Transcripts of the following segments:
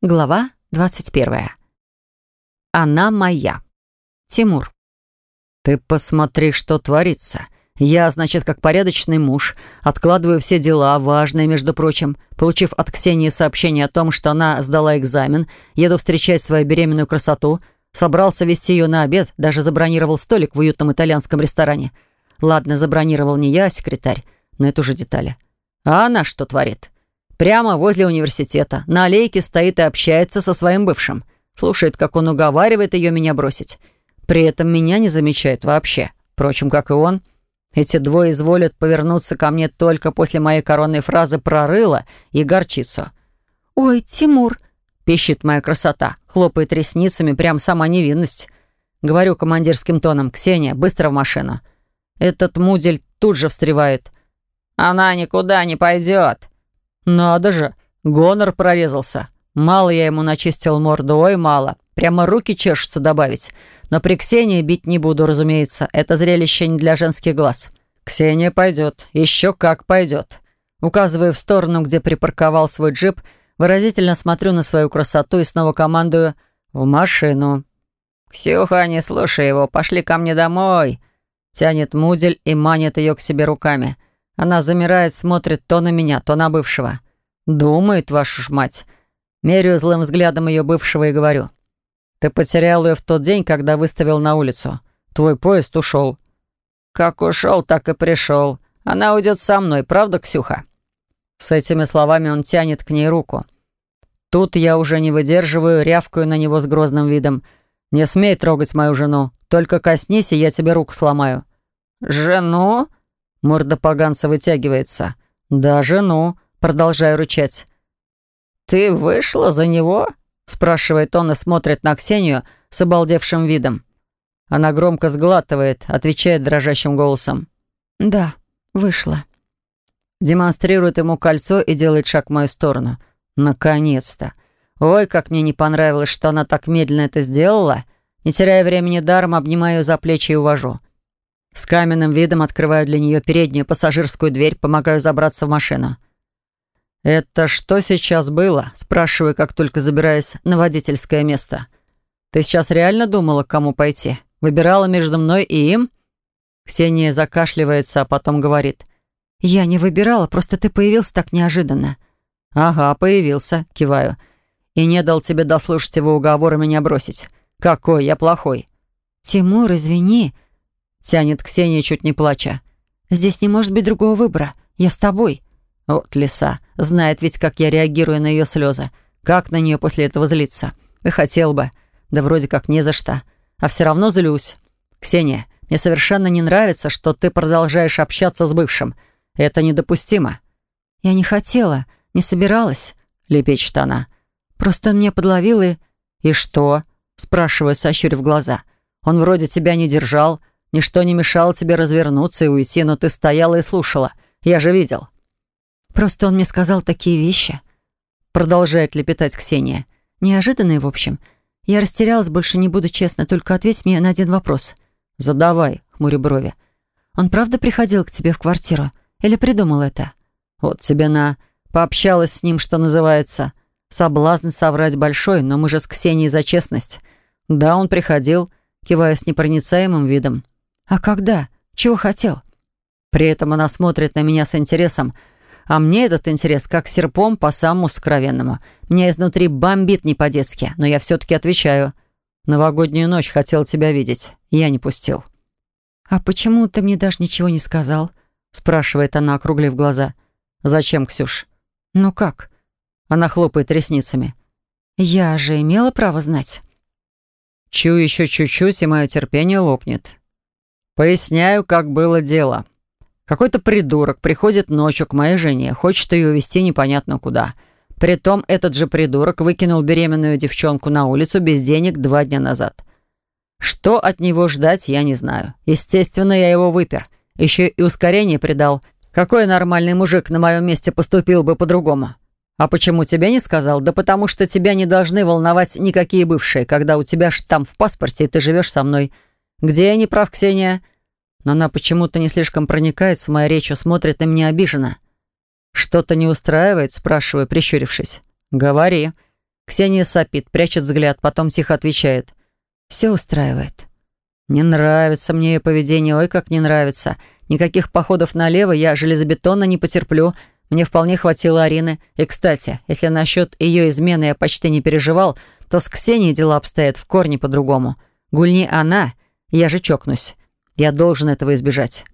Глава 21. Она моя. Тимур. «Ты посмотри, что творится. Я, значит, как порядочный муж, откладываю все дела, важные, между прочим. Получив от Ксении сообщение о том, что она сдала экзамен, еду встречать свою беременную красоту, собрался вести ее на обед, даже забронировал столик в уютном итальянском ресторане. Ладно, забронировал не я, а секретарь, но это уже детали. А она что творит?» Прямо возле университета. На аллейке стоит и общается со своим бывшим. Слушает, как он уговаривает ее меня бросить. При этом меня не замечает вообще. Впрочем, как и он. Эти двое изволят повернуться ко мне только после моей коронной фразы про рыло и горчицу. «Ой, Тимур!» — пищит моя красота, хлопает ресницами, прям сама невинность. Говорю командирским тоном, «Ксения, быстро в машину». Этот мудель тут же встревает. «Она никуда не пойдет!» «Надо же! Гонор прорезался. Мало я ему начистил морду, ой, мало. Прямо руки чешутся добавить. Но при Ксении бить не буду, разумеется. Это зрелище не для женских глаз. Ксения пойдет. Еще как пойдет». Указывая в сторону, где припарковал свой джип, выразительно смотрю на свою красоту и снова командую «в машину». «Ксюха, не слушай его, пошли ко мне домой!» Тянет мудель и манит ее к себе руками. Она замирает, смотрит то на меня, то на бывшего. Думает, вашу ж мать. Меряю злым взглядом ее бывшего и говорю. Ты потерял ее в тот день, когда выставил на улицу. Твой поезд ушел. Как ушел, так и пришел. Она уйдет со мной, правда, Ксюха? С этими словами он тянет к ней руку. Тут я уже не выдерживаю, рявкаю на него с грозным видом. «Не смей трогать мою жену. Только коснись, и я тебе руку сломаю». «Жену?» Морда поганца вытягивается. «Да, жену», продолжаю рычать. «Ты вышла за него?» спрашивает он и смотрит на Ксению с обалдевшим видом. Она громко сглатывает, отвечает дрожащим голосом. «Да, вышла». Демонстрирует ему кольцо и делает шаг в мою сторону. Наконец-то. Ой, как мне не понравилось, что она так медленно это сделала. Не теряя времени даром, обнимаю ее за плечи и увожу. С каменным видом открываю для нее переднюю пассажирскую дверь, помогаю забраться в машину. «Это что сейчас было?» – спрашиваю, как только забираюсь на водительское место. «Ты сейчас реально думала, к кому пойти? Выбирала между мной и им?» Ксения закашливается, а потом говорит. «Я не выбирала, просто ты появился так неожиданно». «Ага, появился», – киваю. «И не дал тебе дослушать его уговора меня бросить. Какой я плохой». «Тимур, извини», Тянет Ксения, чуть не плача. «Здесь не может быть другого выбора. Я с тобой». Вот лиса. Знает ведь, как я реагирую на ее слезы. Как на нее после этого злиться. И хотел бы. Да вроде как не за что. А все равно злюсь. Ксения, мне совершенно не нравится, что ты продолжаешь общаться с бывшим. Это недопустимо. Я не хотела, не собиралась, лепечет она. Просто он меня подловил и... И что? Спрашиваю, сощурив глаза. Он вроде тебя не держал, Ничто не мешало тебе развернуться и уйти, но ты стояла и слушала. Я же видел». «Просто он мне сказал такие вещи», — продолжает лепетать Ксения. «Неожиданные, в общем. Я растерялась, больше не буду честно, только ответь мне на один вопрос». «Задавай», — хмуря брови. «Он правда приходил к тебе в квартиру? Или придумал это?» «Вот тебе на... Пообщалась с ним, что называется. Соблазн соврать большой, но мы же с Ксенией за честность. Да, он приходил, кивая с непроницаемым видом. «А когда? Чего хотел?» При этом она смотрит на меня с интересом, а мне этот интерес как серпом по самому сокровенному. Меня изнутри бомбит не по-детски, но я все-таки отвечаю. «Новогоднюю ночь хотел тебя видеть. Я не пустил». «А почему ты мне даже ничего не сказал?» спрашивает она, округлив глаза. «Зачем, Ксюш?» «Ну как?» Она хлопает ресницами. «Я же имела право знать». Чую еще чуть-чуть, и мое терпение лопнет. Поясняю, как было дело. Какой-то придурок приходит ночью к моей жене, хочет ее увезти непонятно куда. Притом этот же придурок выкинул беременную девчонку на улицу без денег два дня назад. Что от него ждать, я не знаю. Естественно, я его выпер. Еще и ускорение придал. Какой нормальный мужик на моем месте поступил бы по-другому? А почему тебе не сказал? Да потому что тебя не должны волновать никакие бывшие, когда у тебя штамп в паспорте, и ты живешь со мной. «Где я не прав, Ксения?» Но она почему-то не слишком проникается моей речью, смотрит на меня обиженно. «Что-то не устраивает?» – спрашиваю, прищурившись. «Говори». Ксения сопит, прячет взгляд, потом тихо отвечает. «Все устраивает». «Не нравится мне ее поведение, ой, как не нравится. Никаких походов налево я железобетонно не потерплю. Мне вполне хватило Арины. И, кстати, если насчет ее измены я почти не переживал, то с Ксенией дела обстоят в корне по-другому. Гульни она, я же чокнусь. Я должен этого избежать.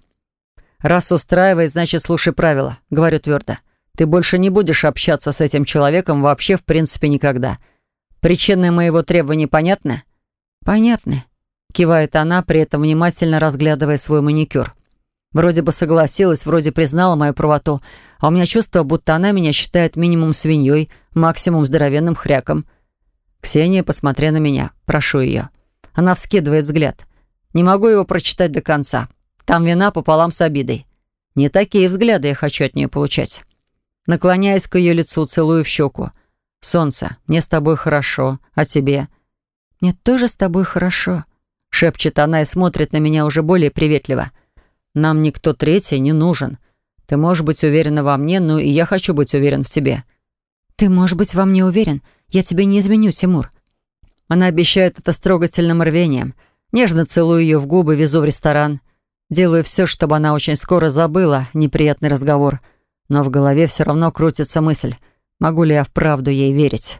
Раз устраивает, значит, слушай правила. Говорю твердо. Ты больше не будешь общаться с этим человеком вообще, в принципе, никогда. Причины моего требования понятны? Понятны. Кивает она, при этом внимательно разглядывая свой маникюр. Вроде бы согласилась, вроде признала мою правоту, а у меня чувство, будто она меня считает минимум свиньей, максимум здоровенным хряком. «Ксения, посмотри на меня. Прошу ее». Она вскидывает взгляд. Не могу его прочитать до конца. Там вина пополам с обидой. Не такие взгляды я хочу от нее получать. Наклоняюсь к ее лицу, целую в щеку. «Солнце, мне с тобой хорошо. А тебе?» «Мне тоже с тобой хорошо», — шепчет она и смотрит на меня уже более приветливо. Нам никто третий не нужен. Ты можешь быть уверена во мне, но и я хочу быть уверен в тебе». «Ты можешь быть во мне уверен? Я тебе не изменю, Тимур». Она обещает это с трогательным рвением. Нежно целую ее в губы, везу в ресторан. Делаю все, чтобы она очень скоро забыла неприятный разговор. Но в голове все равно крутится мысль, могу ли я вправду ей верить.